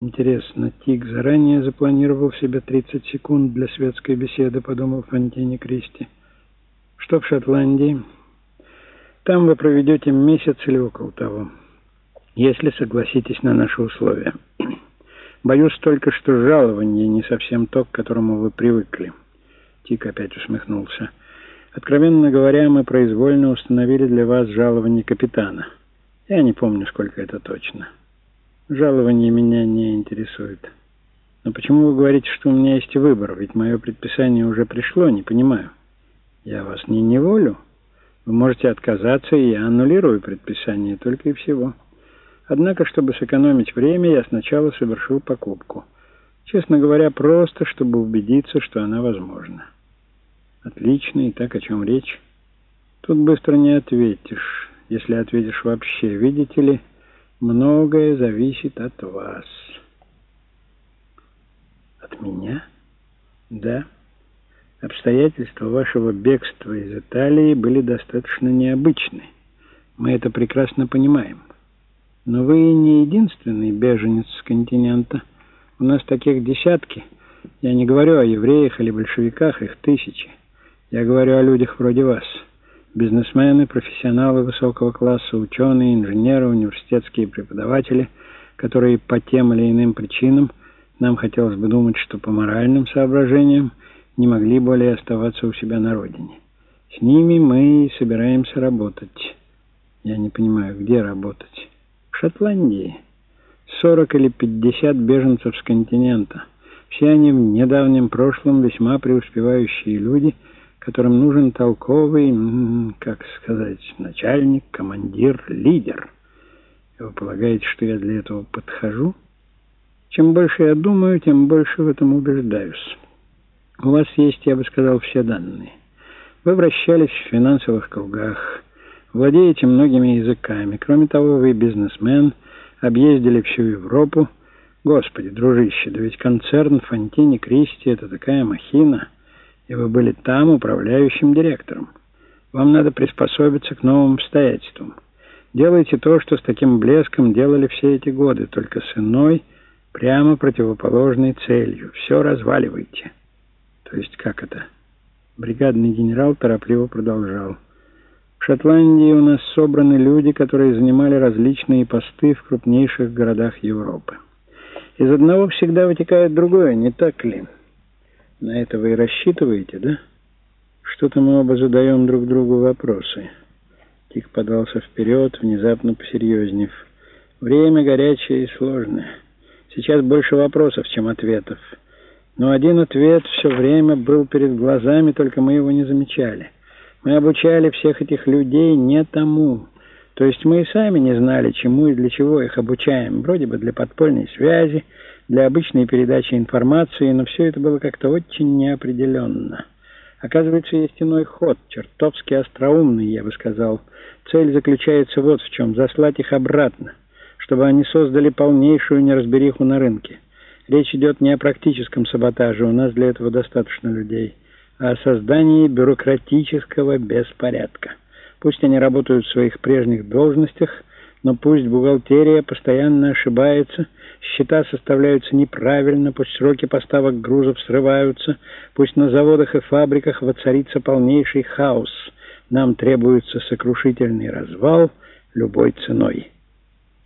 Интересно, Тик заранее запланировал себе 30 секунд для светской беседы, подумал Фонтини Кристи. Что в Шотландии? Там вы проведете месяц или около того, если согласитесь на наши условия. Боюсь только, что жалование не совсем то, к которому вы привыкли. Тик опять усмехнулся. Откровенно говоря, мы произвольно установили для вас жалование капитана. Я не помню, сколько это точно. Жалование меня не интересует. Но почему вы говорите, что у меня есть выбор? Ведь мое предписание уже пришло, не понимаю. Я вас не неволю. Вы можете отказаться, и я аннулирую предписание, только и всего. Однако, чтобы сэкономить время, я сначала совершил покупку. Честно говоря, просто, чтобы убедиться, что она возможна. Отлично, и так о чем речь? Тут быстро не ответишь, если ответишь вообще. Видите ли... Многое зависит от вас. От меня? Да. Обстоятельства вашего бегства из Италии были достаточно необычны. Мы это прекрасно понимаем. Но вы не единственный беженец с континента. У нас таких десятки. Я не говорю о евреях или большевиках, их тысячи. Я говорю о людях вроде вас. Бизнесмены, профессионалы высокого класса, ученые, инженеры, университетские преподаватели, которые по тем или иным причинам, нам хотелось бы думать, что по моральным соображениям, не могли более оставаться у себя на родине. С ними мы и собираемся работать. Я не понимаю, где работать? В Шотландии. 40 или 50 беженцев с континента. Все они в недавнем прошлом весьма преуспевающие люди – которым нужен толковый, как сказать, начальник, командир, лидер. И вы полагаете, что я для этого подхожу? Чем больше я думаю, тем больше в этом убеждаюсь. У вас есть, я бы сказал, все данные. Вы вращались в финансовых кругах, владеете многими языками. Кроме того, вы бизнесмен, объездили всю Европу. Господи, дружище, да ведь концерн Фонтини Кристи — это такая махина — и вы были там управляющим директором. Вам надо приспособиться к новым обстоятельствам. Делайте то, что с таким блеском делали все эти годы, только с иной, прямо противоположной целью. Все разваливайте. То есть как это? Бригадный генерал торопливо продолжал. В Шотландии у нас собраны люди, которые занимали различные посты в крупнейших городах Европы. Из одного всегда вытекает другое, не так ли? На это вы и рассчитываете, да? Что-то мы оба задаем друг другу вопросы. Тик подался вперед, внезапно посерьезнев. Время горячее и сложное. Сейчас больше вопросов, чем ответов. Но один ответ все время был перед глазами, только мы его не замечали. Мы обучали всех этих людей не тому. То есть мы и сами не знали, чему и для чего их обучаем. Вроде бы для подпольной связи, для обычной передачи информации, но все это было как-то очень неопределенно. Оказывается, есть иной ход, чертовски остроумный, я бы сказал. Цель заключается вот в чем — заслать их обратно, чтобы они создали полнейшую неразбериху на рынке. Речь идет не о практическом саботаже, у нас для этого достаточно людей, а о создании бюрократического беспорядка. Пусть они работают в своих прежних должностях, но пусть бухгалтерия постоянно ошибается, счета составляются неправильно, пусть сроки поставок грузов срываются, пусть на заводах и фабриках воцарится полнейший хаос. Нам требуется сокрушительный развал любой ценой.